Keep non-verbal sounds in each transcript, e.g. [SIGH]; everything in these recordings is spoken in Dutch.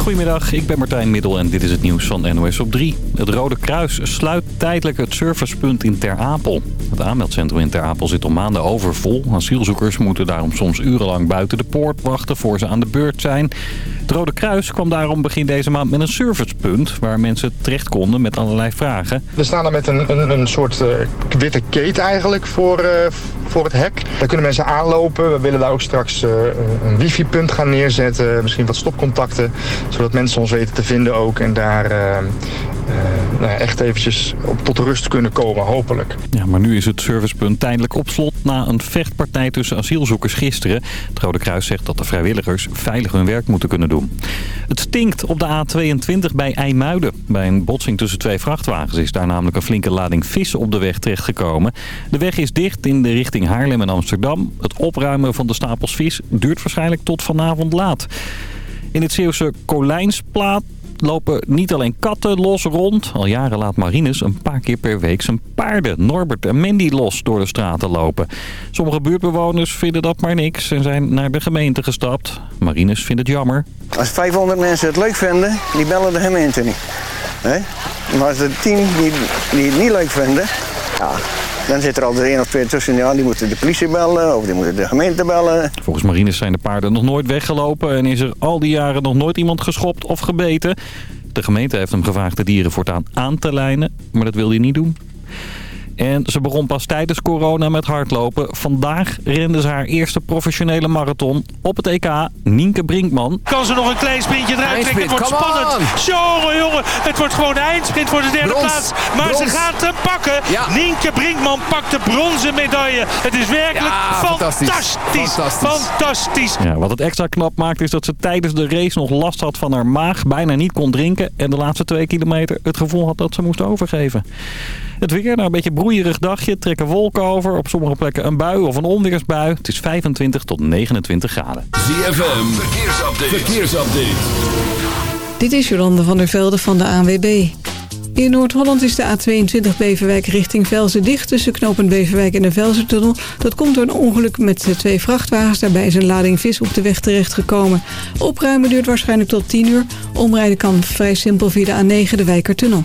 Goedemiddag, ik ben Martijn Middel en dit is het nieuws van NOS op 3. Het Rode Kruis sluit tijdelijk het servicepunt in Ter Apel. Het aanmeldcentrum in Ter Apel zit al maanden overvol. Asielzoekers moeten daarom soms urenlang buiten de poort wachten voor ze aan de beurt zijn. Het Rode Kruis kwam daarom begin deze maand met een servicepunt... waar mensen terecht konden met allerlei vragen. We staan er met een, een, een soort uh, witte keten eigenlijk voor, uh, voor het hek. Daar kunnen mensen aanlopen. We willen daar ook straks uh, een wifi-punt gaan neerzetten. Misschien wat stopcontacten, zodat mensen ons weten te vinden ook. En daar nou, echt eventjes op tot rust kunnen komen, hopelijk. Ja, maar nu is het servicepunt tijdelijk op slot na een vechtpartij tussen asielzoekers gisteren. Het Rode Kruis zegt dat de vrijwilligers veilig hun werk moeten kunnen doen. Het stinkt op de A22 bij IJmuiden. Bij een botsing tussen twee vrachtwagens is daar namelijk een flinke lading vis op de weg terechtgekomen. De weg is dicht in de richting Haarlem en Amsterdam. Het opruimen van de stapels vis duurt waarschijnlijk tot vanavond laat. In het Zeeuwse Kolijnsplaat lopen niet alleen katten los rond. Al jaren laat Marines een paar keer per week zijn paarden, Norbert en Mandy, los door de straten lopen. Sommige buurtbewoners vinden dat maar niks en zijn naar de gemeente gestapt. Marines vindt het jammer. Als 500 mensen het leuk vinden, die bellen de gemeente niet. Maar als er 10 die, die het niet leuk vinden, ja, dan zit er altijd één of twee tussen. Ja, die moeten de politie bellen of die moeten de gemeente bellen. Volgens Marines zijn de paarden nog nooit weggelopen... en is er al die jaren nog nooit iemand geschopt of gebeten. De gemeente heeft hem gevraagd de dieren voortaan aan te lijnen, maar dat wil hij niet doen. En ze begon pas tijdens corona met hardlopen. Vandaag rende ze haar eerste professionele marathon op het EK. Nienke Brinkman. Kan ze nog een klein sprintje eruit trekken? Het wordt spannend. Jongen, jongen. Het wordt gewoon de eindsprint voor de derde plaats. Maar ze gaat hem pakken. Nienke Brinkman pakt de bronzen medaille. Het is werkelijk fantastisch. Fantastisch. fantastisch. Ja, wat het extra knap maakt is dat ze tijdens de race nog last had van haar maag. Bijna niet kon drinken. En de laatste twee kilometer het gevoel had dat ze moest overgeven. Het weer, nou een beetje broeierig dagje. Trekken wolken over. Op sommige plekken een bui of een onweersbui. Het is 25 tot 29 graden. ZFM, verkeersupdate. verkeersupdate. Dit is Jolande van der Velde van de ANWB. In Noord-Holland is de A22 Beverwijk richting Velzen dicht... tussen knooppunt Beverwijk en de Velzentunnel. Dat komt door een ongeluk met twee vrachtwagens. Daarbij is een lading vis op de weg terechtgekomen. Opruimen duurt waarschijnlijk tot 10 uur. Omrijden kan vrij simpel via de A9 de Wijkertunnel.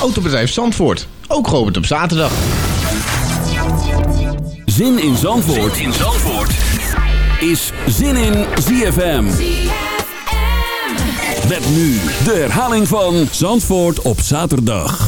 Autobedrijf Zandvoort. Ook geopend op zaterdag. Zin in Zandvoort, zin in Zandvoort. is Zin in ZFM. Met nu de herhaling van Zandvoort op zaterdag.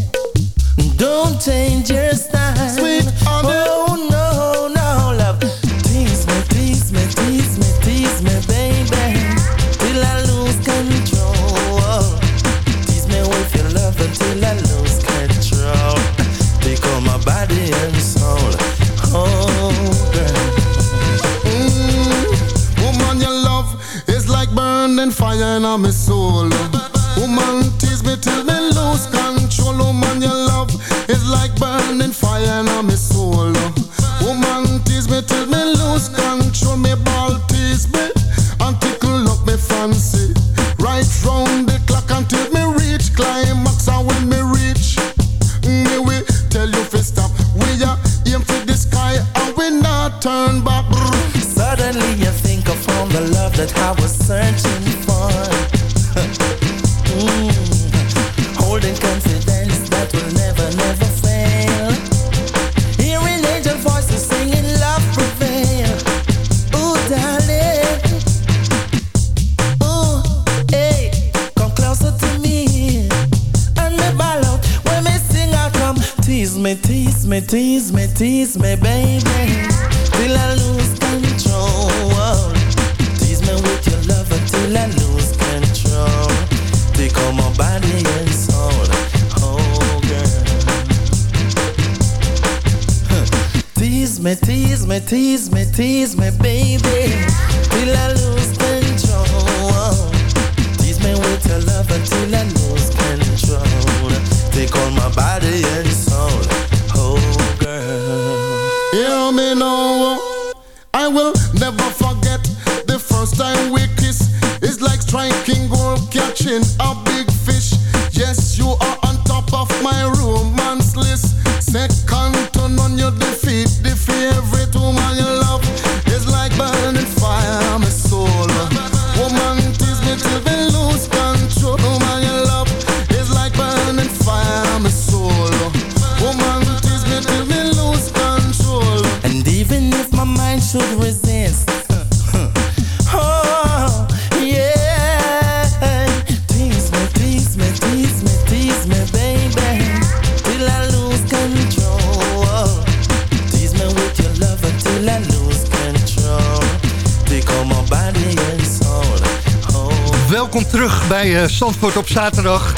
don't change your style. Sweet honey. Oh I am Tease me, tease me, tease me, tease me, baby, till I lose control. Tease me with your love until I lose control. Take all my body and soul, oh girl. Hear me now. I will never forget the first time we kiss. It's like striking gold, catching a big fish. Yes, you are on top of my romance bij eh Zandvoort op zaterdag.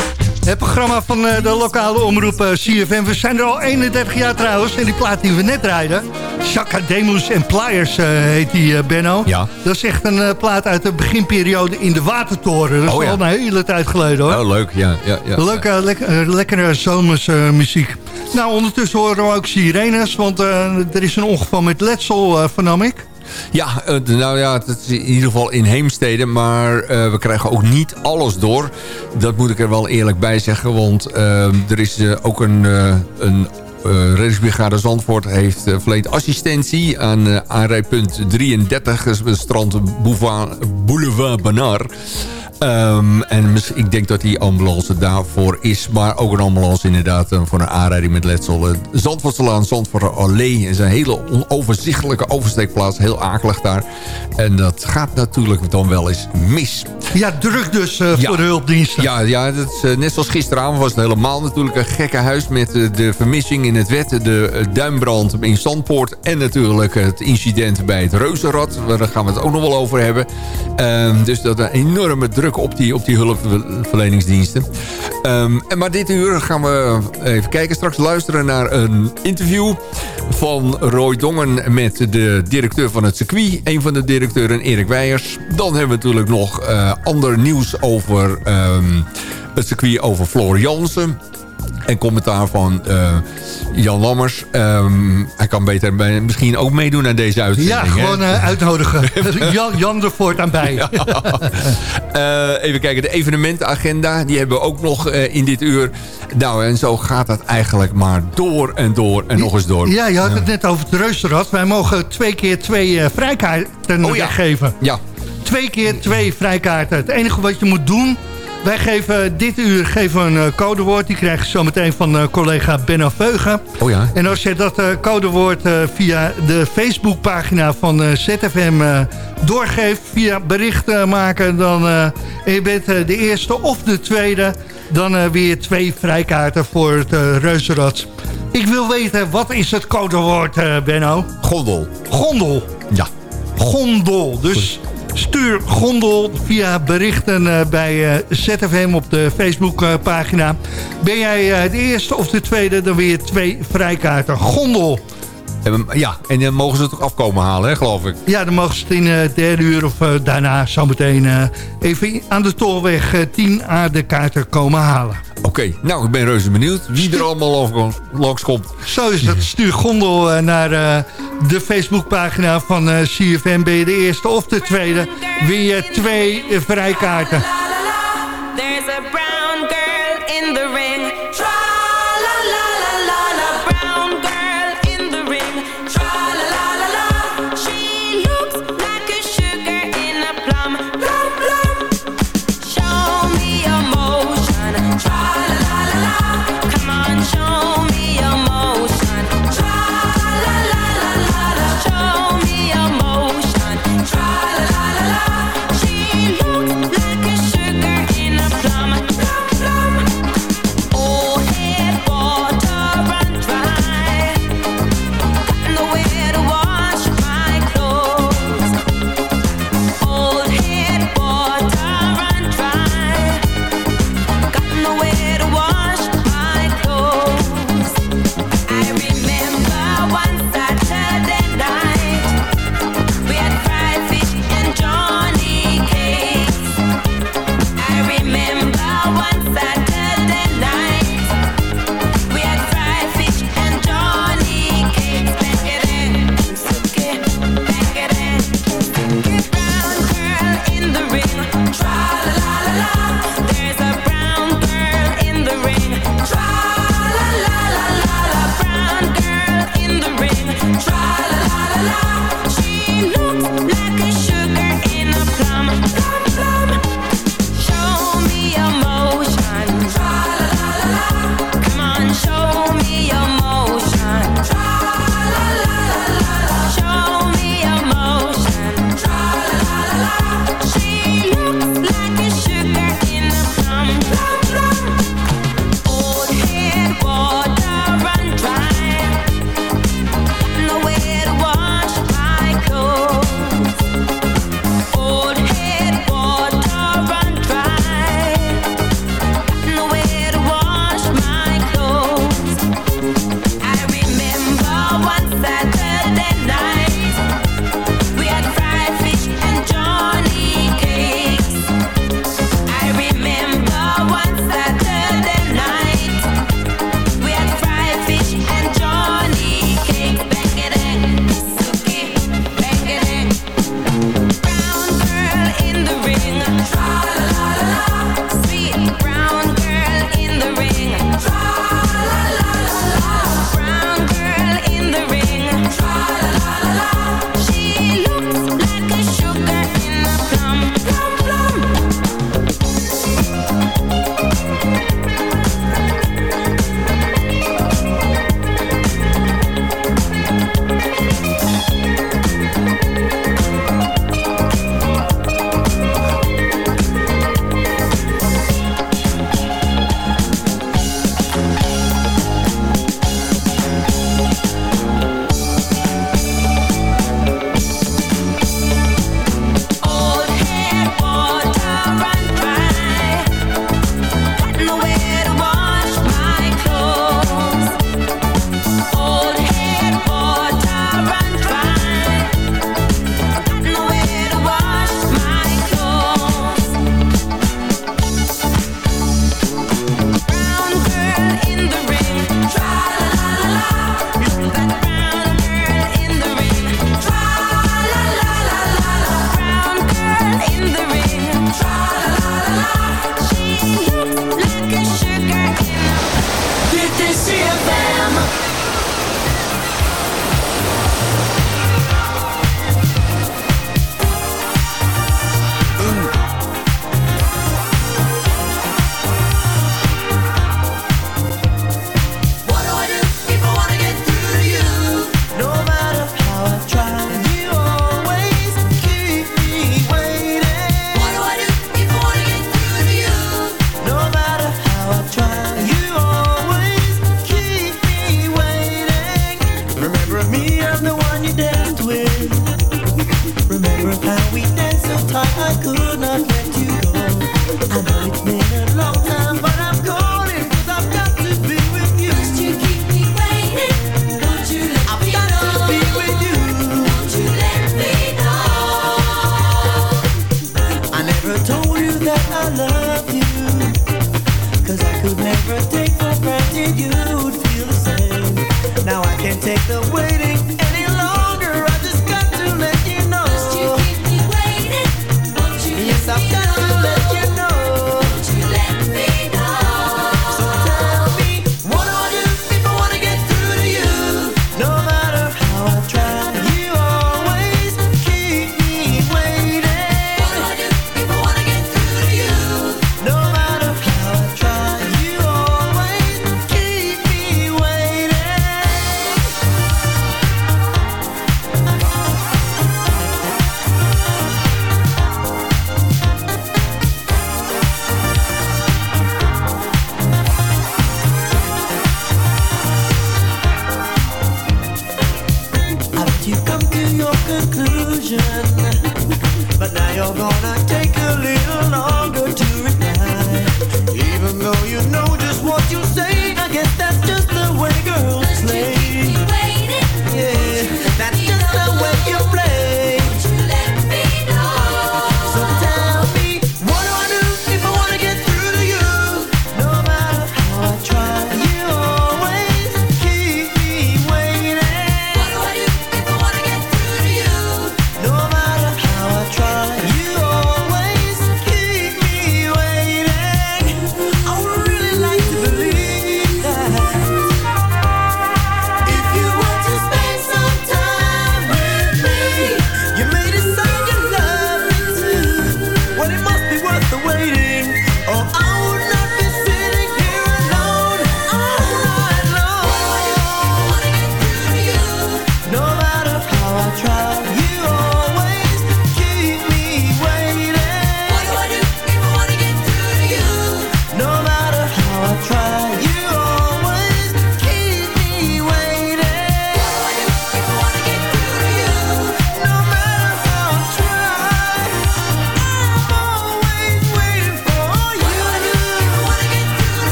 Het programma van eh, de lokale omroep eh, CFM. We zijn er al 31 jaar trouwens. En die plaat die we net rijden... Chaka Demus en Pliers heet die, Benno. Ja. Dat is echt een plaat uit de beginperiode in de Watertoren. Dat is Oh, ja. al een hele tijd geleden hoor. Oh, leuk. Ja, ja, ja. Leuke, lek- eh, lekkere zomersmuziek. muziek. Nou, ondertussen horen we ook sirenes, want er is een ongeval met letsel, vernam ik. Ja, nou ja, het is in ieder geval in Heemstede. Maar eh, we krijgen ook niet alles door. Dat moet ik er wel eerlijk bij zeggen. Want eh, er is eh, ook een, een reddingsbrigade Zandvoort heeft uh, verleend assistentie aan aanrijdpunt 33, dat is het strand Boulevard, Boulevard Banar. Ehm, en ik denk dat die ambulance daarvoor is. Maar ook een ambulance inderdaad eh, voor een aanrijding met letsel. Uh, Zandvoortselaan, Zandvoort Allee is een hele onoverzichtelijke oversteekplaats. Heel akelig daar. En dat gaat natuurlijk dan wel eens mis. Ja, druk dus eh, Ja. voor de hulpdiensten. Ja, ja dat is, eh, net zoals gisteravond was het helemaal natuurlijk een gekke huis... met eh, de vermissing in het wet, de eh, duimbrand in Zandpoort... en natuurlijk het incident bij het Reuzenrad. Daar gaan we het ook nog wel over hebben. Ehm, dus dat een enorme druk op die, op die hulpverleningsdiensten. Ehm, en maar dit uur gaan we even kijken. Straks luisteren naar een interview van Roy Dongen... met de directeur van het circuit. Een van de directeuren, Erik Weijers. Dan hebben we natuurlijk nog eh, ander nieuws over ehm, het circuit... over Floor Jansen. En commentaar van eh, Jan Lammers. Ehm, hij kan beter bij, misschien ook meedoen aan deze uitzending. Ja, gewoon eh, uitnodigen. [LAUGHS] Jan, Jan er voortaan bij. Eh, even kijken, de evenementenagenda, die hebben we ook nog in dit uur. Nou, en zo gaat dat eigenlijk maar door en door en nog eens door. Ja, je had het net over het reuzenrad. Wij mogen twee keer twee vrijkaarten Oh ja. weggeven. Ja, Twee keer twee vrijkaarten. Het enige wat je moet doen... Wij geven dit uur geven een eh, codewoord. Die krijg je zo meteen van eh, collega Benno Veugen. oh ja. En als je dat eh, codewoord eh, via de Facebookpagina van eh, ZFM eh, doorgeeft... via berichten maken, dan eh, en je bent eh, de eerste of de tweede... dan eh, weer twee vrijkaarten voor het eh, reuzenrad. Ik wil weten, wat is het codewoord, eh, Benno? Gondel. Gondel. Ja. Gondel. Dus stuur gondel via berichten eh, bij eh, ZFM op de Facebookpagina. Ben jij eh, de eerste of de tweede, dan weer twee vrijkaarten. Gondel. Ja, en dan mogen ze het ook afkomen halen, hè, geloof ik. Ja, dan mogen ze het in eh, het derde uur of eh, daarna zometeen eh even aan de tolweg eh, 10 aan de kaarten komen halen. Oké, nou, ik ben reuze benieuwd wie er allemaal over- langskomt. Zo is het. Stuur gondel eh, naar eh, de Facebookpagina van CFM. Ben je de eerste of de tweede, win je twee vrijkaarten. There's a brown girl in the ring.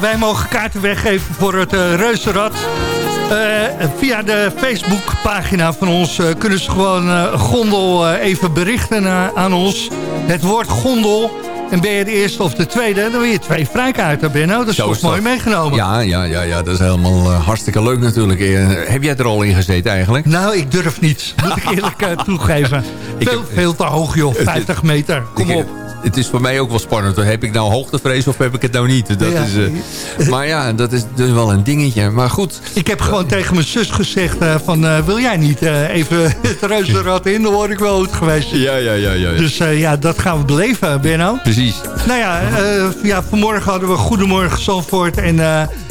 Wij mogen kaarten weggeven voor het uh, reuzenrad. Uh, via de Facebookpagina van ons uh, kunnen ze gewoon gondel even berichten aan ons. Het woord gondel. En ben je de eerste of de tweede, dan wil je twee vrijkaarten, Benno. Dat is toch mooi meegenomen. Ja, ja, ja, ja, dat is helemaal hartstikke leuk natuurlijk. heb jij er al in gezeten eigenlijk? Nou, ik durf niet. Moet ik eerlijk [LAUGHS] toegeven. Veel, heb, veel te hoog, joh. 50 meter. Kom op het is voor mij ook wel spannend. Heb ik nou hoogtevrees of heb ik het nou niet? Dat is, uh, maar ja, dat is dus wel een dingetje. Maar goed. Ik heb gewoon tegen mijn zus gezegd uh, van... Uh, wil jij niet even [LAUGHS] het reuzenrad in? Dan word ik wel goed geweest. Ja, ja, ja. ja, Dus ja, dat gaan we beleven, Benno. Precies. Nou ja, ja vanmorgen hadden we Goedemorgen Zandvoort. En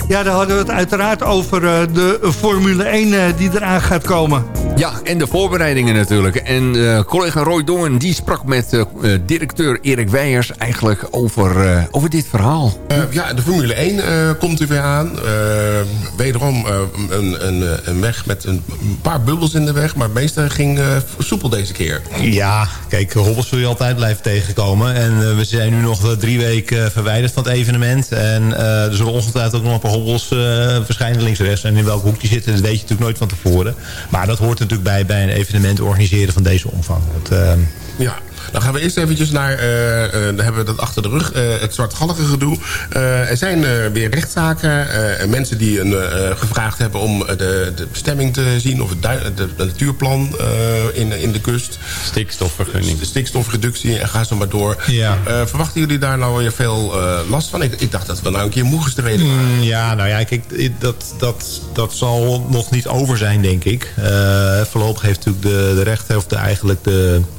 ja, daar hadden we het uiteraard over de Formule 1 die eraan gaat komen. Ja, en de voorbereidingen natuurlijk. En collega Roy Dongen die sprak met directeur Erik Weijers eigenlijk over, uh, over dit verhaal? Uh, ja, de Formule 1 uh, eh, komt er weer aan. wederom een, een, een, weg met een paar bubbels in de weg. Maar het meeste ging soepel deze keer. Ja, kijk, hobbels zul je altijd blijven tegenkomen. En we zijn nu nog drie weken verwijderd van het evenement. En er zullen ongetwijfeld ook nog een paar hobbels verschijnen links en rechts. En in welke hoek die zitten, dat weet je natuurlijk nooit van tevoren. Maar dat hoort natuurlijk bij, bij een evenement organiseren van deze omvang. Dat, ja, dan gaan we eerst eventjes naar, uh, uh, dan hebben we dat achter de rug, uh, het zwartgallige gedoe. er zijn weer rechtszaken. mensen die een, gevraagd hebben om de, de bestemming te zien... of het, de, de natuurplan in, in de kust. Stikstofvergunning. De stikstofreductie en ga zo maar door. Ja. verwachten jullie daar nou weer veel last van? Ik, ik, dacht dat we nou een keer moe gestreden waren. Mm, ja, nou ja, kijk, dat, dat, dat zal nog niet over zijn, denk ik. voorlopig heeft natuurlijk de, de rechter, of de, eigenlijk de eh,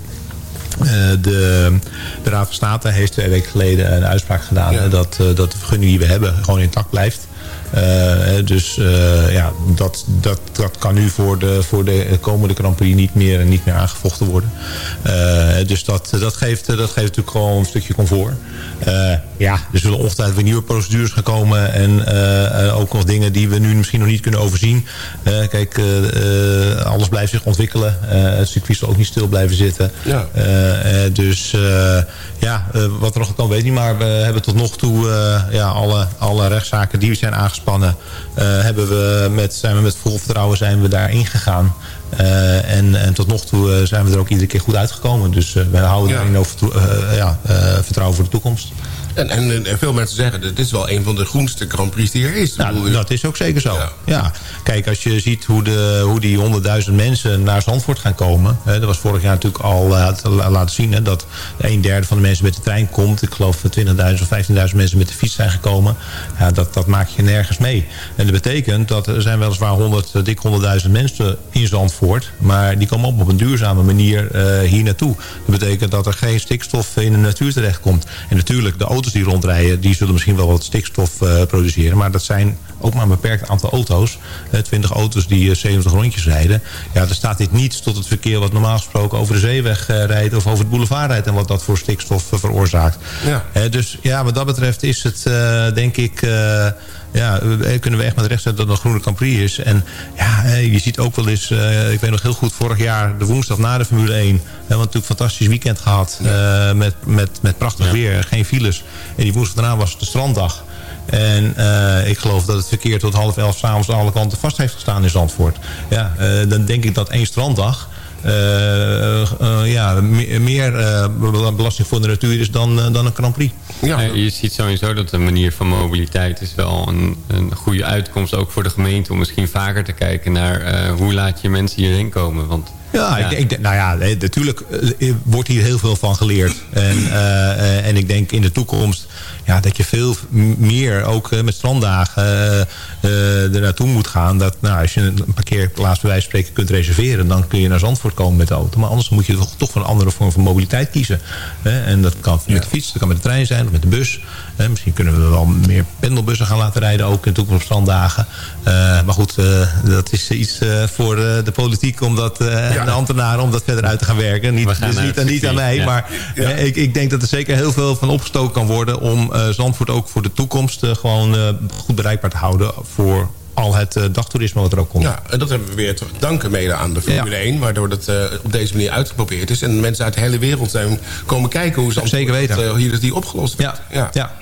de, de Raad van State heeft twee weken geleden een uitspraak gedaan... dat, eh, dat de vergunning die we hebben gewoon intact blijft. Uh, dus uh, ja, dat, dat, dat kan nu voor de, voor de komende Grand Prix niet meer, niet meer aangevochten worden. Uh, dus dat, dat, geeft, dat geeft natuurlijk gewoon een stukje comfort. ja, er zullen ongetwijfeld weer nieuwe procedures gaan komen. En ook nog dingen die we nu misschien nog niet kunnen overzien. kijk, alles blijft zich ontwikkelen. het circuit zal ook niet stil blijven zitten. Ja. dus ja, wat er nog kan weet niet. Maar we hebben tot nog toe ja, alle, alle rechtszaken die zijn aangesproken gespannen, uh, hebben we met, zijn we met vol vertrouwen zijn we daarin gegaan. Uh, en, en tot nog toe uh, zijn we er ook iedere keer goed uitgekomen. Dus we houden ja. daarin over, ja, vertrouwen voor de toekomst. En, en, en, veel mensen zeggen, dit is wel een van de groenste Grand Prix die er is. Nou, dat is ook zeker zo. Ja. Kijk, als je ziet hoe, de, hoe die honderdduizend mensen naar Zandvoort gaan komen. Hè, dat was vorig jaar natuurlijk al uh, laten zien. Hè, dat een derde van de mensen met de trein komt. Ik geloof 20.000 of 15.000 mensen met de fiets zijn gekomen. Ja, dat, dat maak je nergens mee. En dat betekent dat er zijn weliswaar 100, eh, dik 100.000 mensen in Zandvoort. Maar die komen op op een duurzame manier uh, hier naartoe. Dat betekent dat er geen stikstof in de natuur terechtkomt. En natuurlijk, de auto's die rondrijden... die zullen misschien wel wat stikstof uh, produceren. Maar dat zijn ook maar een beperkt aantal auto's. Uh, 20 auto's die 70 eh, rondjes rijden. Ja, er staat dit niet tot het verkeer wat normaal gesproken over de zeeweg rijdt... of over het boulevard rijdt en wat dat voor stikstof veroorzaakt. Ja. dus ja, wat dat betreft is het denk ik ja, kunnen we echt met recht zetten dat het een groene Campri is. En ja, je ziet ook wel eens, uh, ik weet nog heel goed, vorig jaar de woensdag na de Formule 1. We hebben natuurlijk een fantastisch weekend gehad uh, met, met, met prachtig ja. weer, geen files. En die woensdag daarna was het de stranddag. En uh, ik geloof dat het verkeer tot half elf s'avonds aan alle kanten vast heeft gestaan in Zandvoort. Ja, dan denk ik dat één stranddag uh, uh, ja, meer uh, belasting voor de natuur is dan, dan een Grand Prix. Ja. je ziet sowieso dat de manier van mobiliteit is wel een, een goede uitkomst ook voor de gemeente om misschien vaker te kijken naar hoe laat je mensen hierheen komen. Want ja, Ik, ik, nou ja, natuurlijk wordt hier heel veel van geleerd. En, uh, en ik denk in de toekomst ja, dat je veel meer ook met stranddagen uh, er naartoe moet gaan. Dat, nou, als je een parkeerplaats bij wijze van spreken kunt reserveren... dan kun je naar Zandvoort komen met de auto. Maar anders moet je toch, toch voor een andere vorm van mobiliteit kiezen. en dat kan met de fiets, dat kan met de trein zijn of met de bus. misschien kunnen we wel meer pendelbussen gaan laten rijden... ook in de toekomst op stranddagen. maar goed, dat is iets voor de politiek... om dat, en de ambtenaren om dat verder uit te gaan werken. Niet, dus niet, niet aan mij, maar ik, ik denk dat er zeker heel veel van opgestoken kan worden... om Zandvoort ook voor de toekomst gewoon goed bereikbaar te houden voor al het uh, dagtoerisme wat er ook komt. Ja, en dat hebben we weer te danken mede aan de Formule ja. 1... waardoor dat uh, op deze manier uitgeprobeerd is. En mensen uit de hele wereld zijn komen kijken hoe Zandvoort Zeker weten. Uh, hier is die opgelost. Ja, ja. ja.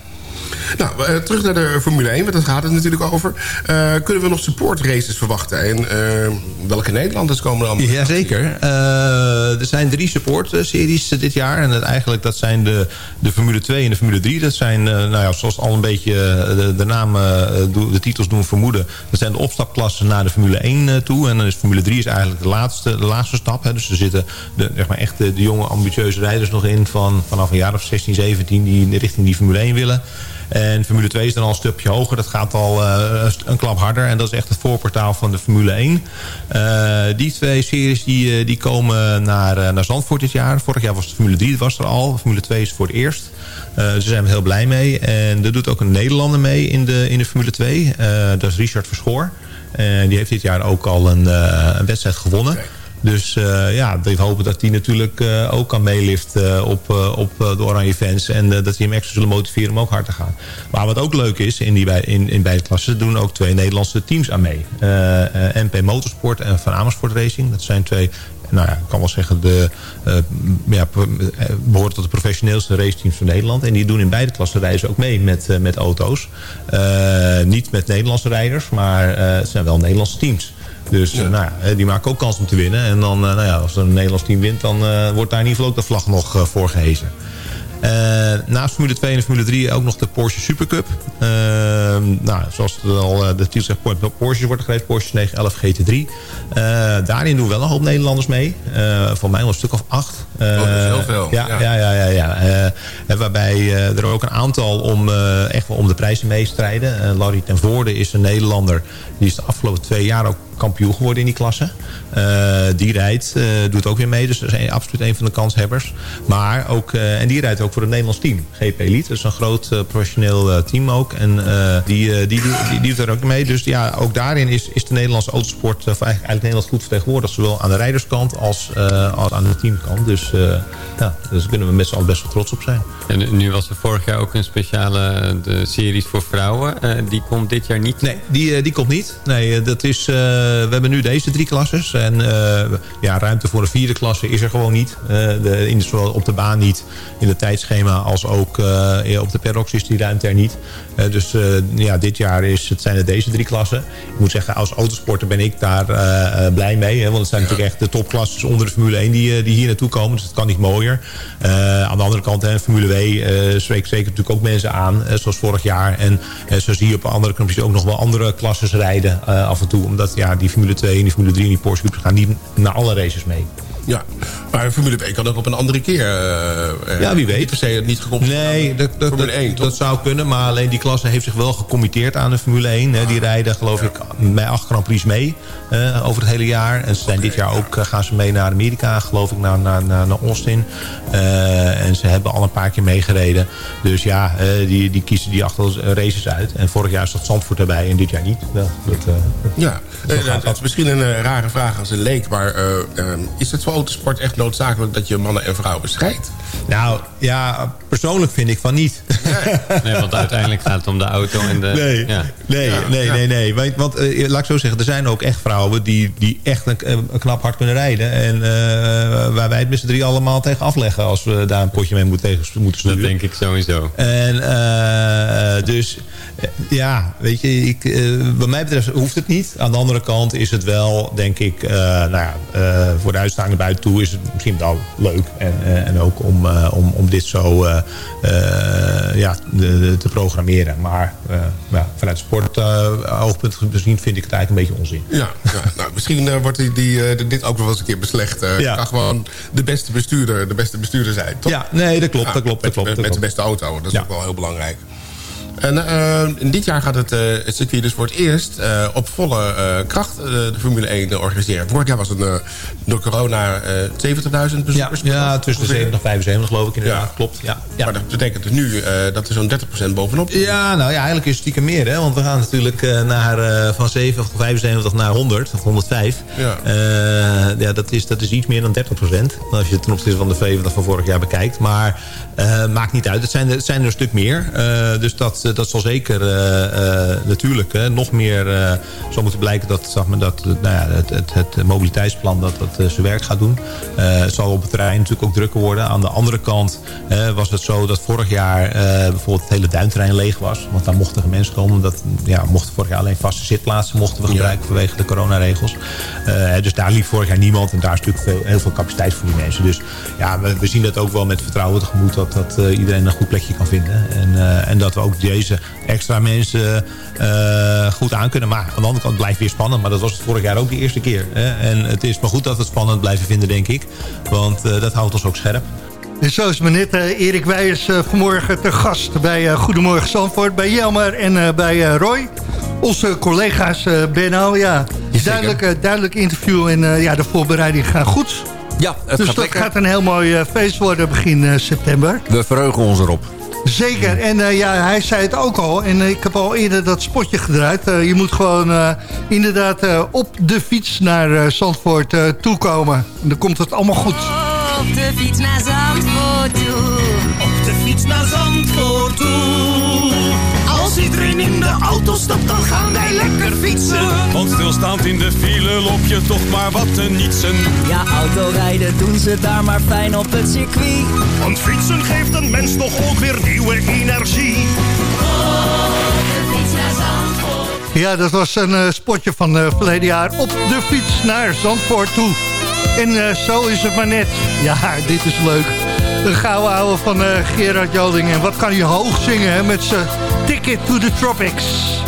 Nou, eh, terug naar de Formule 1, want daar gaat het natuurlijk over. Eh, kunnen we nog support races verwachten? En eh, welke Nederlanders komen er allemaal? Jazeker. Uh, er zijn drie support-series dit jaar. En eigenlijk dat zijn de, de Formule 2 en de Formule 3. Dat zijn, nou ja, zoals al een beetje de, namen, de titels doen vermoeden... dat zijn de opstapklassen naar de Formule 1 toe. En dan is Formule 3 is eigenlijk de laatste, de laatste stap. Hè. Dus er zitten de, zeg maar echt de, de jonge ambitieuze rijders nog in... Van, vanaf een jaar of 16, 17 die richting die Formule 1 willen. En Formule 2 is dan al een stukje hoger. Dat gaat al uh, een klap harder. En dat is echt het voorportaal van de Formule 1. Uh, die twee series die, die komen naar, naar Zandvoort dit jaar. Vorig jaar was de Formule 3 was er al. Formule 2 is voor het eerst. daar zijn we heel blij mee. En er doet ook een Nederlander mee in de, in de Formule 2. dat is Richard Verschoor. En die heeft dit jaar ook al een, een wedstrijd gewonnen. Dus uh, ja, we hopen dat hij natuurlijk uh, ook kan meeliften uh, op, op de Oranje fans. En dat die hem extra zullen motiveren om ook hard te gaan. Maar wat ook leuk is, in, die bij, in, in beide klassen doen ook twee Nederlandse teams aan mee. MP Motorsport en Van Amersfoort Racing. Dat zijn twee nou ja, ik kan wel zeggen, de, ja, behoort tot de professioneelste raceteams van Nederland. En die doen in beide klassen reizen ook mee met, met auto's. niet met Nederlandse rijders, maar het zijn wel Nederlandse teams. Dus ja. nou ja, die maken ook kans om te winnen. En dan, nou ja, als er een Nederlands team wint, dan uh, wordt daar in ieder geval ook de vlag nog voor gehezen. Uh, naast Formule 2 en Formule 3 ook nog de Porsche Supercup. Uh, nou, zoals het al de titel zegt, Porsche wordt gereden. Porsche 911 GT3. Uh, daarin doen wel een hoop Nederlanders mee. voor mij wel een stuk of acht. oh, dat is heel veel. Ja, ja, ja. ja, ja, ja. waarbij er ook een aantal om, echt wel om de prijzen meestrijden. Larry ten Voorde is een Nederlander. Die is de afgelopen twee jaar ook kampioen geworden in die klasse. Uh, die rijdt, uh, doet ook weer mee. Dus dat is een, absoluut een van de kanshebbers. Maar ook, uh, en die rijdt ook voor het Nederlands team. GP Elite, dat is een groot professioneel team ook. En die, die, die, die, die, doet er ook mee. Dus ja, ook daarin is, is de Nederlandse autosport eigenlijk, eigenlijk Nederlands goed vertegenwoordigd. Zowel aan de rijderskant als, als aan de teamkant. Dus ja, dus daar kunnen we met z'n allen best wel trots op zijn. En nu was er vorig jaar ook een speciale de series voor vrouwen. die komt dit jaar niet? Nee, die, die komt niet. Nee, dat is we hebben nu deze drie klasses. En uh, ja, ruimte voor een vierde klasse is er gewoon niet. Uh, de, in de, zowel op de baan niet, in het tijdschema als ook op de perrox is die ruimte er niet. dus ja, dit jaar is, het zijn het deze drie klassen. Ik moet zeggen, als autosporter ben ik daar blij mee. Hè, want het zijn ja. natuurlijk echt de topklasses onder de Formule 1 die, die hier naartoe komen. Dus het kan niet mooier. aan de andere kant, hè, Formule W spreekt zeker natuurlijk ook mensen aan. zoals vorig jaar. En zo zie je op andere knopjes ook nog wel andere klasses rijden af en toe. Omdat ja, die Formule 2 en die Formule 3 en die Porsche Cups gaan niet naar alle races mee. Ja, maar Formule 2 kan ook op een andere keer... Uh, ja, wie weet. Per se niet gekoppeld Nee, dat, dat, Formule 1, dat, dat zou kunnen. Maar alleen die klasse heeft zich wel gecommitteerd aan de Formule 1. Hè. Die rijden geloof ja. ik bij acht Grand Prix mee uh, over het hele jaar. En ze zijn okay, dit jaar ook, uh, gaan ze mee naar Amerika, geloof ik, naar, naar, naar, naar Austin. en ze hebben al een paar keer meegereden. Dus ja, die, die kiezen die acht races uit. En vorig jaar zat Zandvoort erbij en dit jaar niet. dat, ja, dat is misschien een rare vraag als een leek. Maar is het voor autosport echt noodzakelijk dat je mannen en vrouwen scheidt? Nou, ja, persoonlijk vind ik van niet. Nee, nee want uiteindelijk gaat het om de auto en de... Nee, ja. nee, ja, nee, nee, nee. Want, want uh, laat ik zo zeggen, er zijn ook echt vrouwen die, die echt een, een knap hard kunnen rijden. En uh, waar wij het met z'n drie allemaal tegen afleggen als we daar een potje mee moeten, tegen, moeten sturen. Dat denk ik sowieso. En uh, dus, ja, weet je, ik, wat mij betreft hoeft het niet. Aan de andere kant is het wel, denk ik, nou ja, voor de uitstaande toe is het misschien wel leuk. En, en ook om, om, om dit zo ja, de, de, te programmeren. Maar ja, vanuit sportoogpunt gezien vind ik het eigenlijk een beetje onzin. Ja, ja nou, misschien wordt die, die, dit ook wel eens een keer beslecht. Uh, ja. kan gewoon de beste bestuurder, de beste bestuurder zijn, toch? Ja, nee, dat klopt. Ja, dat klopt, dat klopt, met, dat met de beste auto, dat is ook wel heel belangrijk. En in dit jaar gaat het, uh, het circuit dus voor het eerst uh, op volle kracht de Formule 1 organiseren. Vorig jaar was het door corona 70.000 bezoekers. Ja, ja tussen de 70 en 75 geloof ik inderdaad. Ja. Klopt. Ja. ja. Maar dat betekent dus nu dat er zo'n 30% bovenop Ja, nou ja, eigenlijk is het stiekem meer. Hè? Want we gaan natuurlijk naar, van 7 of 75 naar 100 of 105. Ja, ja dat, is, dat is iets meer dan 30%. Als je het ten opzichte van de 70 van vorig jaar bekijkt. Maar maakt niet uit. Het zijn, het zijn er een stuk meer. dus dat eh, dat zal zeker eh, eh, natuurlijk hè, nog meer zal moeten blijken dat, zeg maar, dat nou ja, het, het, het mobiliteitsplan dat, dat zijn werk gaat doen. het zal op het terrein natuurlijk ook drukker worden. Aan de andere kant was het zo dat vorig jaar bijvoorbeeld het hele duinterrein leeg was. Want daar mochten er mensen komen. Dat, ja, mochten vorig jaar alleen vaste zitplaatsen mochten we gebruiken vanwege de coronaregels. dus daar liep vorig jaar niemand. En daar is natuurlijk veel, heel veel capaciteit voor die mensen. Dus ja, we, we zien dat ook wel met vertrouwen tegemoet dat, dat iedereen een goed plekje kan vinden. En, en dat we ook deze extra mensen uh, goed aan kunnen. Maar aan de andere kant blijft het weer spannend. Maar dat was het vorig jaar ook de eerste keer. Hè? En het is maar goed dat we het spannend blijven vinden, denk ik. Want uh, dat houdt ons ook scherp. En zo is me net uh, Erik Weijers vanmorgen te gast bij Goedemorgen Zandvoort. Bij Jelmer en bij Roy. Onze collega's Benno. Ja, duidelijk, duidelijk interview en ja, de voorbereidingen gaan goed. Ja, het dus gaat dat gaat een heel mooi feest worden begin september. We verheugen ons erop. Zeker. En uh, ja, hij zei het ook al. En uh, ik heb al eerder dat spotje gedraaid. Uh, je moet gewoon inderdaad op de fiets naar Zandvoort toekomen. En dan komt het allemaal goed. Op de fiets naar Zandvoort toe. Op de fiets naar Zandvoort toe. Als iedereen in de auto stapt, dan gaan wij lekker fietsen. Want stilstaand in de file loop je toch maar wat te nietsen. Ja, autorijden doen ze daar maar fijn op het circuit. Want fietsen geeft een mens toch ook weer nieuwe energie. Ja, dat was een uh, spotje van uh, verleden jaar. Op de fiets naar Zandvoort toe. En uh, zo is het maar net. Ja, dit is leuk. De gouden ouwe van Gerard Joling. En wat kan hij hoog zingen hè, met zijn Ticket to the Tropics.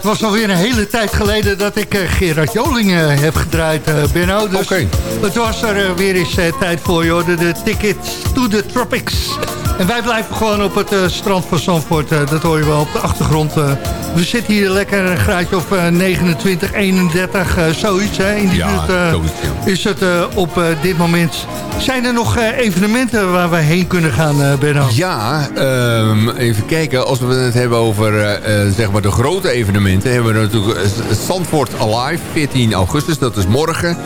Het was alweer een hele tijd geleden dat ik eh, Gerard Joling eh, heb gedraaid, eh Benno. Dus het was er weer eens tijd voor, joh. De, de Tickets to the Tropics. En wij blijven gewoon op het eh, strand van Zandvoort. eh, dat hoor je wel op de achtergrond. eh. we zitten hier lekker een graadje op eh, 29, 31, eh, zoiets. Hè, in die Ja, buurt is het op dit moment. Zijn er nog evenementen waar we heen kunnen gaan, Benno? Ja, ehm, even kijken. Als we het hebben over zeg maar de grote evenementen... hebben we natuurlijk Zandvoort Alive, 14 augustus. Dat is morgen.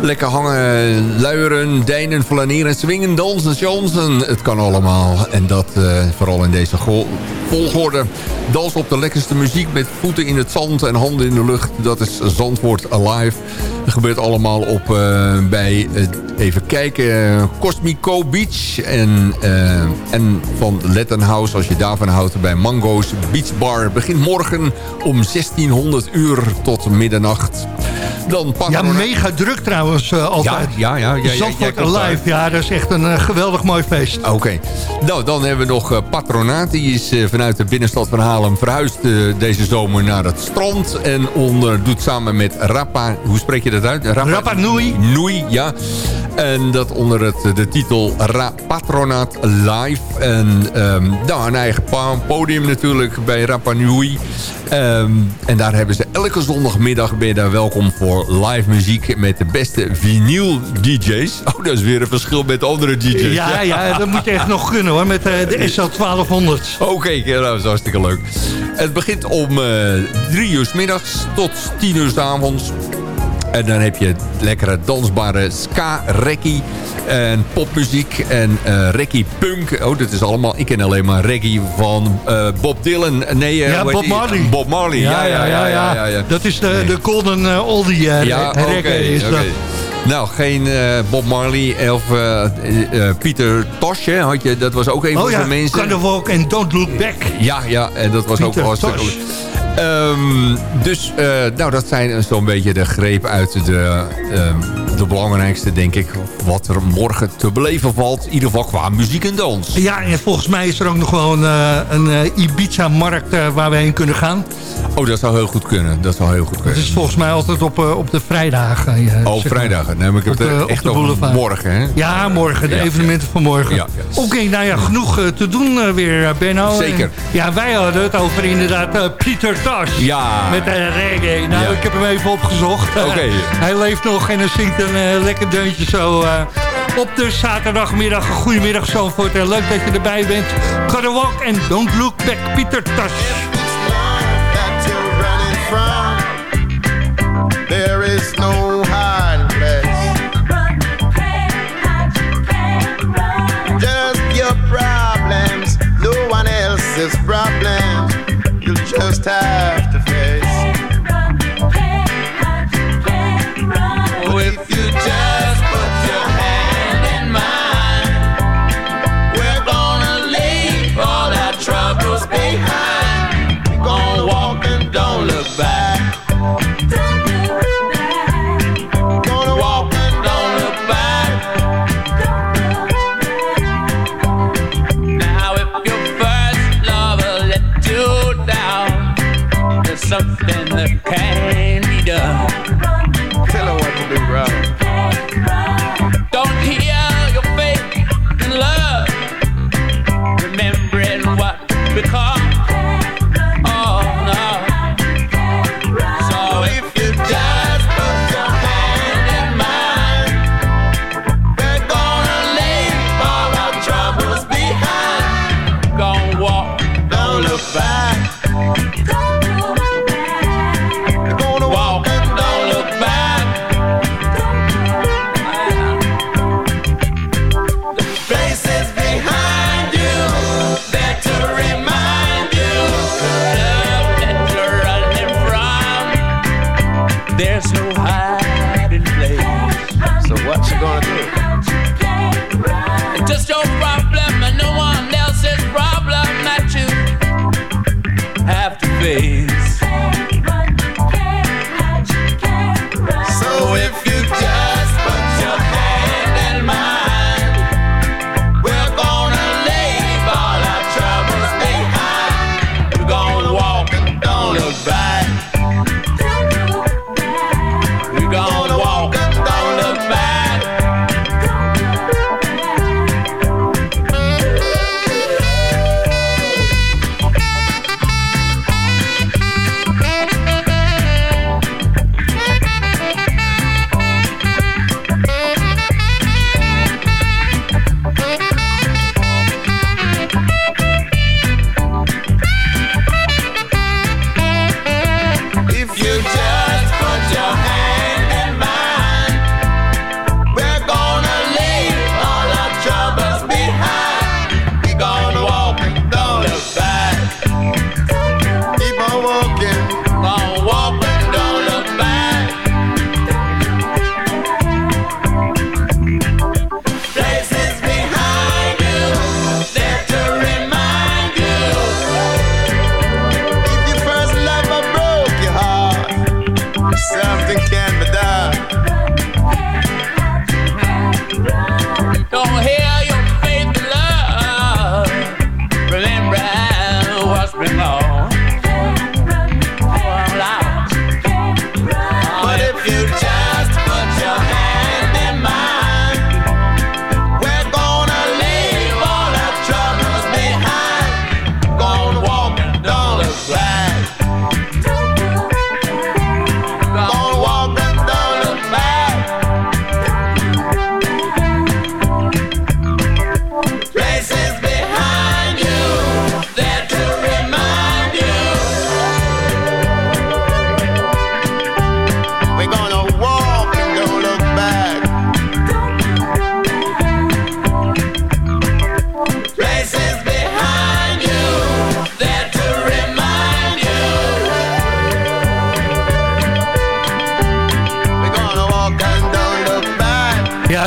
Lekker hangen, luieren, deinen, flaneren, swingen, dansen, chansen. Het kan allemaal. En dat eh, vooral in deze go- volgorde. Dans op de lekkerste muziek met voeten in het zand en handen in de lucht. Dat is Zandvoort Alive. Dat gebeurt allemaal op eh, bij, eh, even kijken, Cosmico Beach. En, en van Lettenhouse, als je daarvan houdt, bij Mango's Beach Bar. Begint morgen om 1600 uur tot middernacht. Dan Ja, mega druk trouwens eh, altijd. Ja, ja, ja. ja, Zandvoort. Alive, ja, dat is echt een eh, geweldig mooi feest. Oké. Nou, dan hebben we nog eh, Patronaat. Die is vanuit de binnenstad van Haarlem verhuisd deze zomer naar het strand. En onder, doet samen met Rapa... Hoe spreek je dat uit? Rapa Nui. Nui, ja. En dat onder het, de titel Ra Patronaat Live. En ehm, nou, een eigen podium natuurlijk bij Rapa Nui. Ehm, en daar hebben ze elke zondagmiddag ben je daar welkom voor live muziek met de beste vinyl DJ's. [LAUGHS] Oh, dat is weer een verschil met de andere DJ's. Ja, ja, [LAUGHS] dat moet je echt nog kunnen hoor, met eh, de SL 1200. Oké, ja, dat is hartstikke leuk. Het begint om eh, drie uur 's middags tot tien uur 's avonds. En dan heb je lekkere dansbare ska, reggae en popmuziek en eh reggae punk. Oh, dit is allemaal... Ik ken alleen maar reggae van eh, Bob Dylan. Nee, eh, Ja, Bob die? Marley. Bob Marley, ja, ja, ja. ja, ja, ja. Dat is de, de golden oldie Ja, reggae is dat. Nou, geen Bob Marley of Pieter Tosh, hè, had je, dat was ook een Oh van ja, zijn mensen. Kind of Walk and Don't Look Back. Ja, ja, en dat was Pieter ook hartstikke Ehm, dus, eh, nou, dat zijn zo'n beetje de greep uit de, ehm, de belangrijkste, denk ik, wat er morgen te beleven valt. In ieder geval qua muziek en dans. Ja, en volgens mij is er ook nog gewoon eh, een eh, Ibiza-markt eh, waar we heen kunnen gaan. Oh, dat zou heel goed kunnen. Dat zou heel goed kunnen. is volgens mij altijd op, op de vrijdagen. Oh, zeg maar. vrijdagen. Nee, maar ik heb het echt de over morgen, hè? Ja, morgen, de Ja, evenementen van morgen. Oké, nou ja, genoeg te doen weer, Benno. Zeker. En, ja, wij hadden het over inderdaad Pieter Tosh. Ja. Met de reggae. Nou, ik heb hem even opgezocht. Oké. [LAUGHS] hij leeft nog en hij zingt een eh, lekker deuntje zo... eh, op de zaterdagmiddag, goedemiddag Zandvoort. En leuk dat je erbij bent. Gotta walk and don't look back, Pieter from. There is no hiding place. Just your problems, no one else's problems. You just have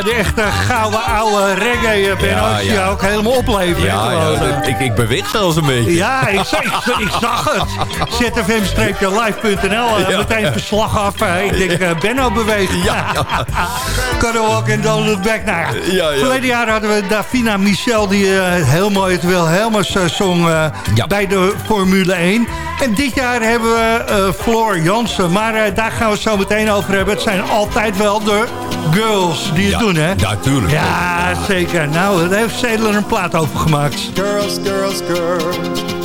Ja, de echte gouden oude reggae, eh, Benno. Ja, ja. ook helemaal opleven. hè, Ja, eh. ik, ik beweeg zelfs een beetje. Ja, ik, zag- ik, zag- ik zag het. ZFM-live.nl, eh, Ja, meteen verslag af. eh, ik denk, eh, Benno beweegt. Ja. Can [LAUGHS] walk and don't look back. Nou ja, verleden jaar hadden we Davina Michel... die eh, heel mooi het Wilhelmus eh, zong eh, bij de Formule 1. En dit jaar hebben we eh, Floor Jansen. Maar eh, daar gaan we het zo meteen over hebben. Het zijn altijd wel de girls die het doen, doen, hè? Ja, tuurlijk. Ja, zeker. Nou, daar heeft Zedler een plaat over. Girls, girls, girls.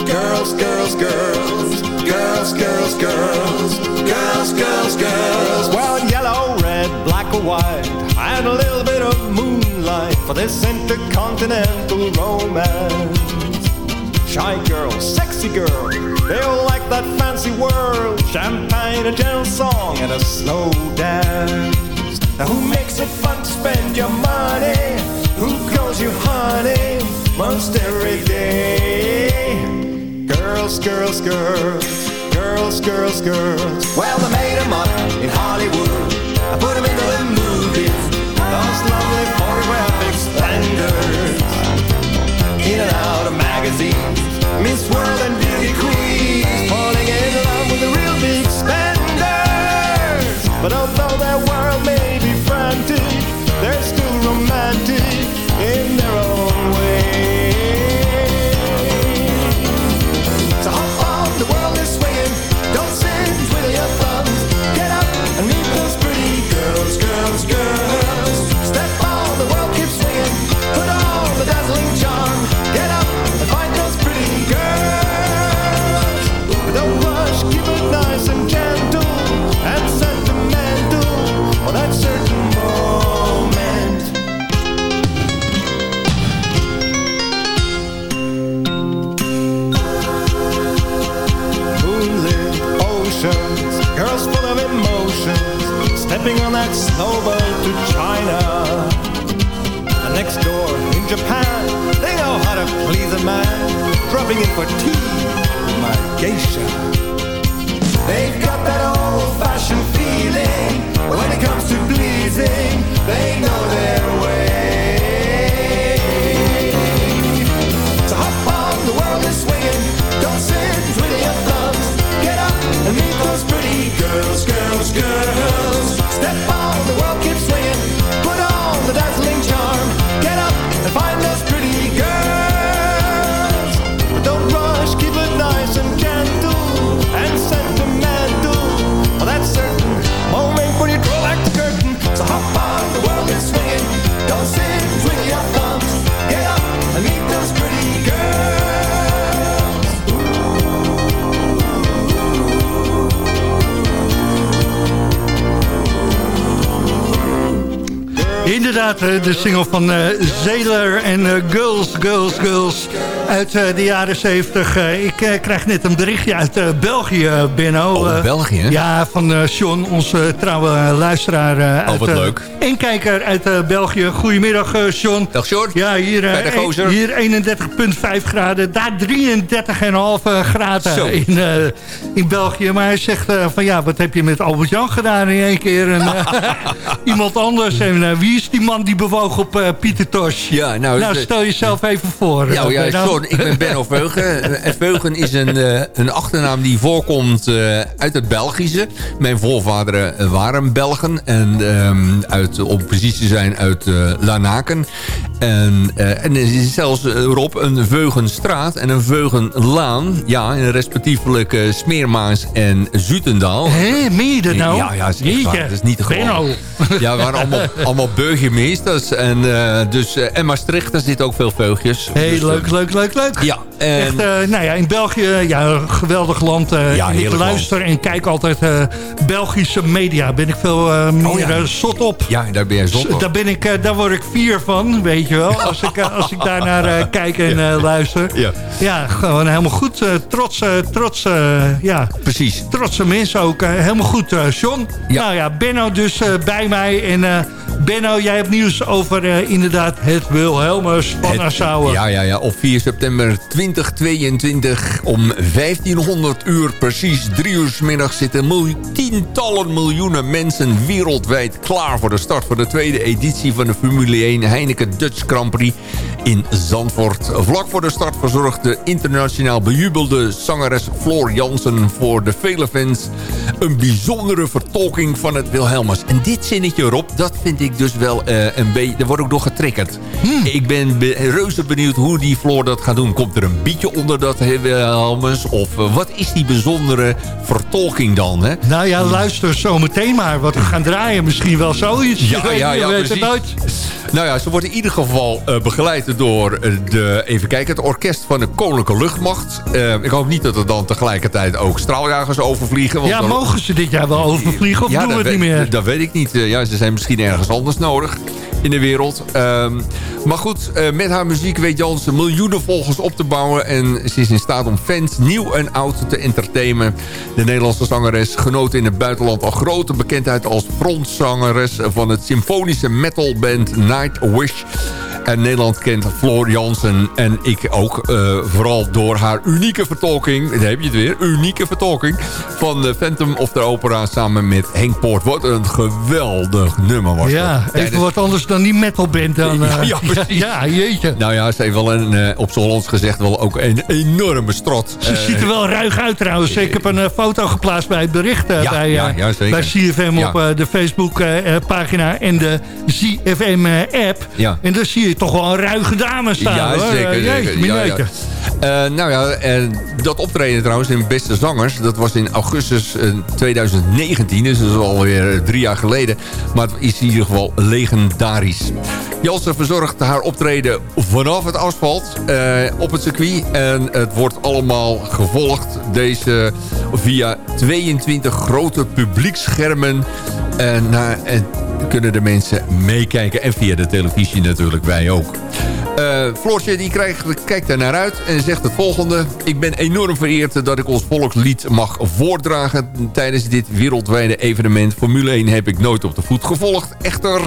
Girls, girls, girls. Girls, girls, girls. Girls, girls, girls. Well, yellow, red, black or white. And a little bit of moonlight for this intercontinental romance. Shy girl, sexy girl, they all like that fancy world. Champagne, a gentle song, and a slow dance. Now who makes it fun to spend your money? Who calls you honey most every day? Girls, girls, girls, girls, girls, girls. Well, they made them up in Hollywood. I put them into the movies. Those lovely photographic splendors. In and out of magazines. Miss World de single van eh Zeler en eh, Girls, Girls, Girls uit eh, de jaren 70. Eh, ik eh, krijg net een berichtje uit eh, België, Benno. Oh, Eh, België? Ja, van eh John, onze trouwe eh, luisteraar. eh, uit, wat eh, leuk. Inkijker uit eh, België. Goedemiddag, eh, John. Dag, John. Ja, hier, gozer. hier 31,5 graden. Daar 33,5 graden Zo. in, in België. Maar hij zegt van ja, wat heb je met Albert-Jan gedaan in één keer? En, [LAUGHS] iemand anders. En wie is die man die bewoog op Pieter Tosh? Ja, nou, nou stel jezelf even voor. Ja, eh, ja, pardon, ik ben Benno [LAUGHS] Veugen. En Veugen is een, een achternaam die voorkomt uit het Belgische. Mijn voorvaderen waren Belgen. En ehm, uit, om precies te zijn uit uh, Lanaken. En, eh, en er is zelfs, eh, Rob, een Veugenstraat en een Veugenlaan. Ja, en respectievelijk Smeermaas en Zutendaal. Hé, dat nou? Ja, ja, is echt waar. Jeetje. Dat is niet te geloven. [LAUGHS] Ja, we waren allemaal, allemaal burgemeesters. En, dus, en Maastricht, daar zitten ook veel veugjes. Heel Dus, leuk, leuk, leuk, leuk. Ja. Echt, eh, nou ja, in België, ja, een geweldig land. eh, Ja, ik luister en kijk altijd eh, Belgische media. Ben ik veel meer Oh ja. eh, zot op. Ja, daar ben jij zot op. Daar, ben ik, daar word ik fier van, weet je wel. Als ik, als ik daar naar eh, [LAUGHS] kijk en luister. Ja. Ja, gewoon helemaal goed. trots, trots, ja. Precies. Trotse mensen ook. helemaal goed, John. Nou ja, Benno dus bij mij. En Benno, jij hebt nieuws over eh, inderdaad het Wilhelmus van Nassau. Ja, ja, ja. Op 4 september 2022 om 1500 uur precies, drie uur 's middags zitten tientallen miljoenen mensen wereldwijd klaar voor de start van de tweede editie van de Formule 1 Heineken Dutch Grand Prix in Zandvoort. Vlak voor de start verzorgt de internationaal bejubelde zangeres Floor Jansen voor de vele fans een bijzondere vertolking van het Wilhelmus. En dit zinnetje erop, dat vind ik dus wel eh, een beetje... Daar word ik door getriggerd. Ik ben be- reuze benieuwd hoe die Floor dat gaat doen. Komt er een bietje onder dat Wilhelmus? Of eh, wat is die bijzondere vertolking dan? Hè? Nou ja, luister zo meteen maar. Wat we gaan draaien, misschien wel zoiets. Ja, [LAUGHS] ja, ja, het precies. Nou ja, ze wordt in ieder geval eh, begeleid door eh, de, even kijken, het orkest van de Koninklijke Luchtmacht. Eh, ik hoop niet dat er dan tegelijkertijd ook straaljagers overvliegen. want Ja, dan- mogen ze dit jaar wel overvliegen of ja, doen we het niet meer? Dat weet ik niet. Ja, ze zijn misschien ergens anders nodig in de wereld. Ehm, maar goed, met haar muziek weet Jansen miljoenen volgers op te bouwen. En ze is in staat om fans nieuw en oud te entertainen. De Nederlandse zangeres genoot in het buitenland al grote bekendheid... als frontzangeres van het symfonische metalband Wish. En Nederland kent Floor Jansen en ik ook. eh, vooral door haar unieke vertolking. Daar heb je het weer. Unieke vertolking. Van de Phantom of the Opera samen met Henk Poort. Wat een geweldig nummer was Ja, dat. even wat anders dan die metalband dan. eh, Ja, ja, precies. Ja, jeetje. Nou ja, ze heeft wel een, eh, op z'n Hollands gezegd, wel ook een enorme strot. Ze Eh, ziet er wel ruig uit trouwens. Ik heb een eh, foto geplaatst bij het bericht eh, Ja, bij, ja, eh, ja, zeker. bij CFM op eh, de Facebook-pagina en de CFM-app. Ja. En daar zie je toch wel een ruige dame staan. Ja, hoor. zeker. Eh, jeetje, Ja. Eh, nou ja, en dat optreden trouwens in Beste Zangers... dat was in augustus eh, 2019, dus dat is alweer eh, drie jaar geleden. Maar het is in ieder geval legendarisch. Jansen verzorgt haar optreden vanaf het asfalt eh, op het circuit. En het wordt allemaal gevolgd, deze via 22 grote publiekschermen. En, en kunnen de mensen meekijken. En via de televisie natuurlijk, wij ook. Eh Floortje die kijkt er naar uit en zegt het volgende. Ik ben enorm vereerd dat ik ons volkslied mag voordragen tijdens dit wereldwijde evenement. Formule 1 heb ik nooit op de voet gevolgd. Echter,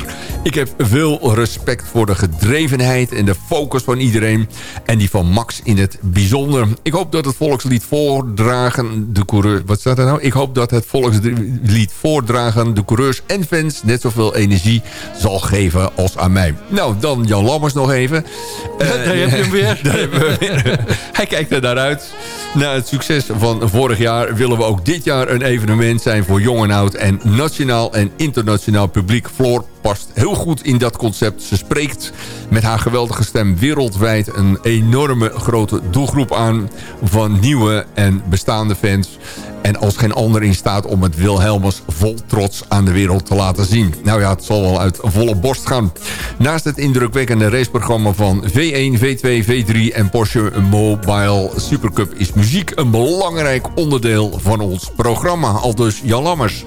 ik heb veel respect voor de gedrevenheid en de focus van iedereen. En die van Max in het bijzonder. Ik hoop dat het volkslied voordragen de coureurs... Wat staat er nou? Ik hoop dat het volkslied voordragen de coureurs en fans net zoveel energie zal geven als aan mij. Nou, dan Jan Lammers nog even. [LAUGHS] Daar heb je hem [LAUGHS] weer. Daar hebben we weer. [LAUGHS] Hij kijkt er naar uit. Na het succes van vorig jaar willen we ook dit jaar een evenement zijn voor jong en oud en nationaal en internationaal publiek. Floor past heel goed in dat concept. Ze spreekt met haar geweldige stem wereldwijd een enorme grote doelgroep aan van nieuwe en bestaande fans. En als geen ander in staat om het Wilhelmus vol trots aan de wereld te laten zien. Nou ja, het zal wel uit volle borst gaan. Naast het indrukwekkende raceprogramma van V1, V2, V3 en Porsche Mobile Supercup... is muziek een belangrijk onderdeel van ons programma. Al dus Jan Lammers.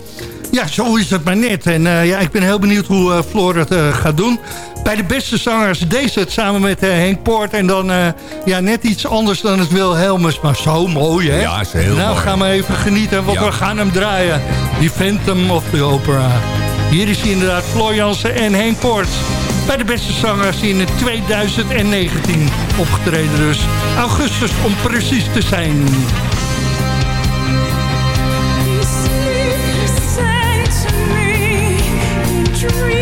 Ja, zo is het maar net. En eh, ja, ik ben heel benieuwd hoe eh, Floor het eh, gaat doen. Bij de beste zangers deed ze het samen met Henk Poort. En dan ja, net iets anders dan het Wilhelmus. Maar zo mooi, hè? Ja, is heel nou, mooi. gaan we even genieten, want Ja. we gaan hem draaien. Die Phantom of the Opera. Hier is hij inderdaad, Floor Jansen en Henk Poort. Bij de beste zangers in 2019 opgetreden dus. Augustus om precies te zijn. dream.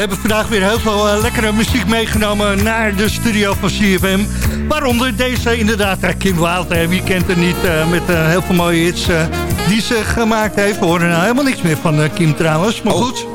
Hebben vandaag weer heel veel eh, lekkere muziek meegenomen naar de studio van CFM. Waaronder deze inderdaad, eh, Kim Wilde, wie kent er niet, eh, met heel veel mooie hits die ze gemaakt heeft. We horen nou helemaal niks meer van Kim trouwens, maar goed.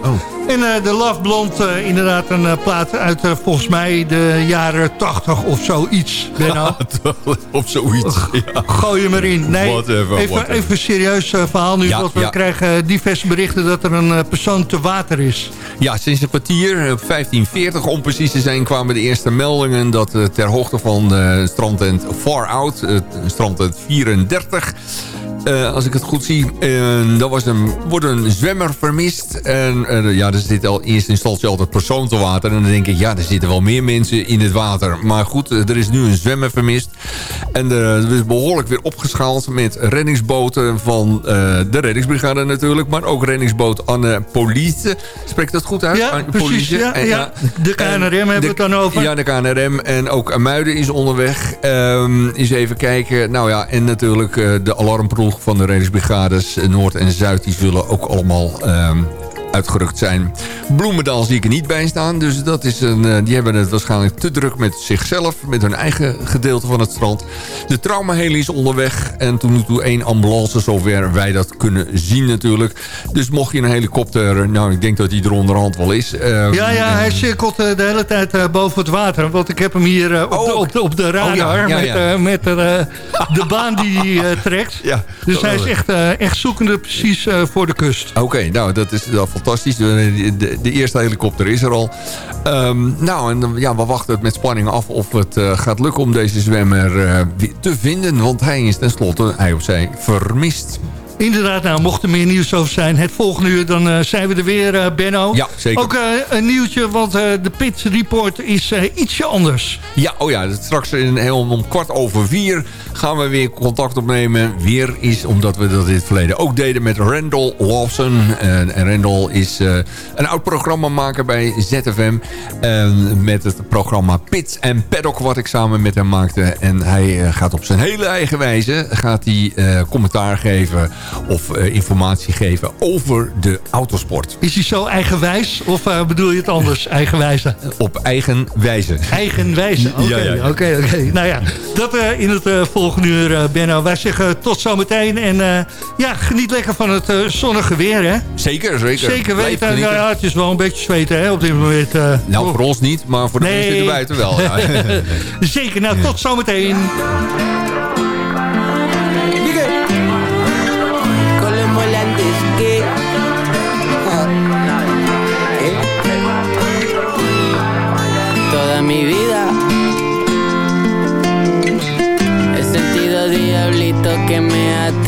En eh, de Love Blonde, inderdaad een plaat uit volgens mij de jaren 80 of zoiets. Benno. [LAUGHS] of zoiets. Ja. Gooi hem erin. Nee, Whatever, even, whatever. even een serieus verhaal nu. Ja, want we ja. krijgen diverse berichten dat er een persoon te water is. Ja, sinds een kwartier, op 1540 om precies te zijn... kwamen de eerste meldingen dat eh, ter hoogte van de strandtent Far Out... eh, strandtent 34... eh, als ik het goed zie, uh, er was een, wordt een zwemmer vermist. En eh, ja, er zit al in eerste instantie altijd persoon te water. En dan denk ik, ja, er zitten wel meer mensen in het water. Maar goed, eh, er is nu een zwemmer vermist. En er is behoorlijk weer opgeschaald met reddingsboten van eh, de reddingsbrigade natuurlijk. Maar ook reddingsboot Anne Police. Spreekt dat goed uit? Ja, Anne precies. Police. Ja, En ja. De KNRM hebben we het dan over. Ja, de KNRM. En ook Muiden is onderweg. Ehm eens even kijken. Nou ja, en natuurlijk eh, de alarmploeg van de reddingsbrigades eh, Noord en Zuid. Die zullen ook allemaal ehm, uitgerukt zijn. Bloemendaal zie ik er niet bij staan. Dus dat is een, eh, die hebben het waarschijnlijk te druk met zichzelf. Met hun eigen gedeelte van het strand. De traumaheli is onderweg. En tot nu toe één ambulance zover wij dat kunnen zien natuurlijk. Dus mocht je een helikopter... Nou, ik denk dat die er onderhand wel is. ehm, Ja, ja, hij cirkelt eh, de hele tijd eh, boven het water. Want ik heb hem hier eh, op, de, op, de, op de radar Oh, ja, ja, met, ja. eh, met eh, de baan die hij eh, trekt. Ja, dus hij is echt, eh, echt zoekende precies eh, voor de kust. Oké, nou dat is wel fantastisch. De, de, de eerste helikopter is er al. Ehm, nou, en dan- ja, we wachten het met spanning af of het eh, gaat lukken om deze zwemmer eh, weer te vinden. Want hij is tenslotte, hij of zij, vermist. Inderdaad, nou, mocht er meer nieuws over zijn, het volgende uur, dan eh, zijn we er weer, eh, Benno. Ja, zeker. Ook eh, een nieuwtje, want de Pit Report is ietsje anders. Ja, oh ja, straks in, heel om kwart over vier gaan we weer contact opnemen. Weer is, omdat we dat in het verleden ook deden met Randall Lawson. En, Randall is een oud programmamaker bij ZFM. Met het programma Pits en Paddock wat ik samen met hem maakte. En hij gaat op zijn hele eigen wijze gaat hij, commentaar geven of eh, informatie geven over de autosport. Is hij zo eigenwijs of eh, bedoel je het anders, [LAUGHS] eigenwijze? Op eigen wijze. [LAUGHS] Oké, Ja, ja, ja. oké, oké. [LAUGHS] Nou ja, dat eh, in het volgende uur, Benno. Wij zeggen tot zometeen en ja, geniet lekker van het zonnige weer, hè? Zeker, zeker. Zeker weten. Nou ja, het is wel een beetje zweten hè, op dit moment. Nou, voor ons niet, maar voor de Nee. mensen erbuiten wel. Ja. Zeker, nou tot zometeen.